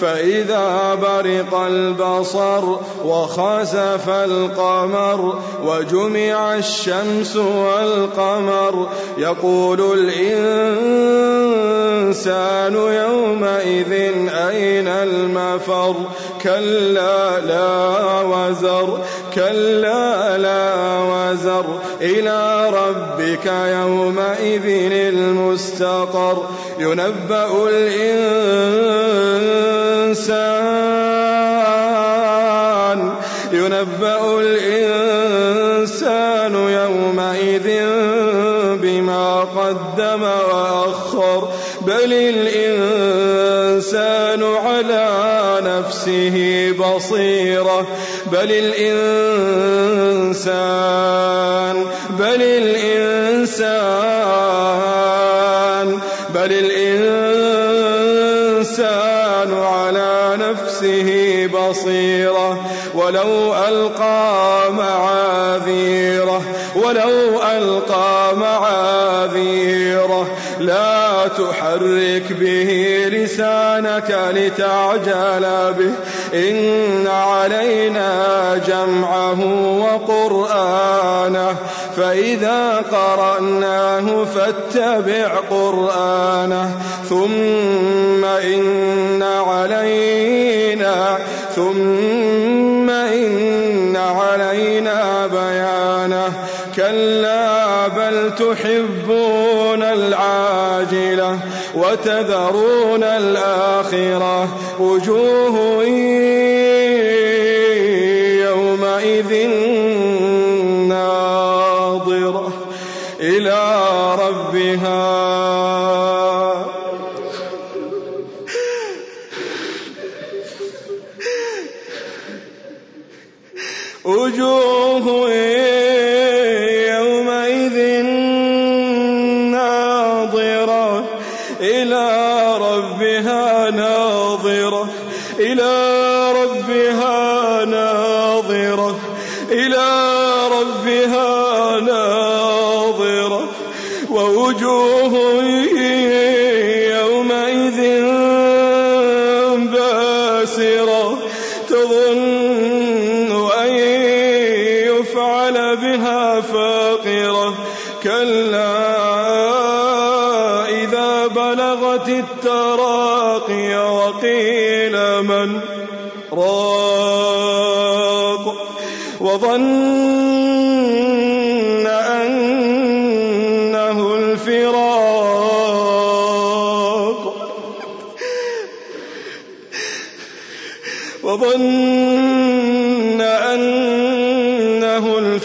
فإذا برق البصر وخسف القمر وجمع الشمس والقمر يقول الإنسان يومئذ أين المفر؟ كلا لا وزر كلا لا وزر. إلى ربك يومئذ المستقر. ينبأ الإنسان ينبأ الإنسان يومئذ بما قدم وأخر. بل الإنسان على نفسه بصيرة. بل الإنسان بل الإنسان بل الإنسان نفسه بصيرة ولو ألقى معاذيره ولو ألقى معاذيره لا تحرك به لسانك لتعجل به إن علينا جمعه وقرآنه. فإذا قرأناه فاتبع قرآنه ثم إن علينا ثم إن علينا بيانه. كلا بل تحبون العاجلة وتذرون الآخرة. وجوه يومئذ وجوه يومئذ ناظرة. إلى ربها ناظرة. إلى ربها ناظرة. إلى ربها ناظرة. ووجوه يومئذ يفعل بها فاقرة. كلا إذا بلغت التراقي وقيل من؟ راق. وظن أنه الفراق. وظن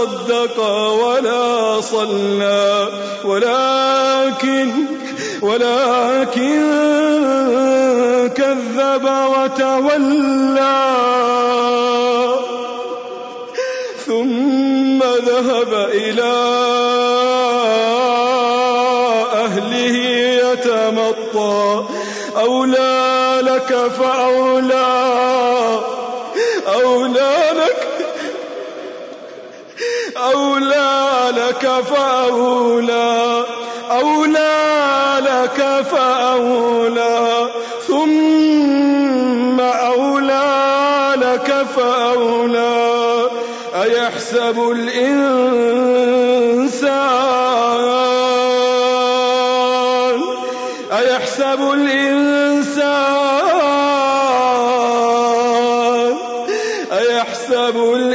صدق ولا صلى. ولكن ولكن كذب وتولى. ثم ذهب إلى أهله يتمطى. أولى لك فأولى. أولى لك فأولى. أولى لك فأولى. ثم فأولى. أيحسب الإنسان؟ أيحسب الإنسان؟ أيحسب الإنسان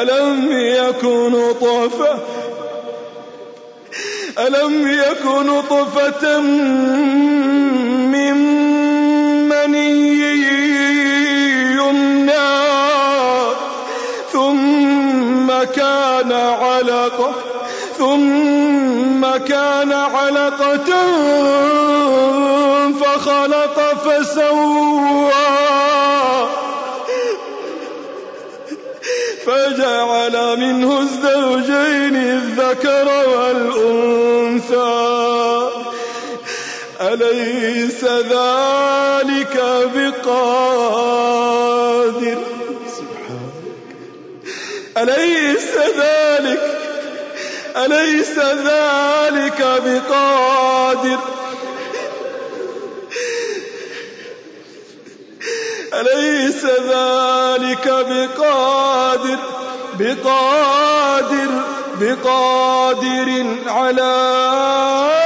ألم يكن نطفة ألم يكن نطفة من مني يمنى ثم كان علقة ثم كان علقة فخلق فسوى. فجعل منه الزوجين الذكر والأنثى. أليس ذلك بقادر؟ أليس ذلك؟ أليس ذلك بقادر؟ أليس ذلك بقادر؟ بقادر بقادر على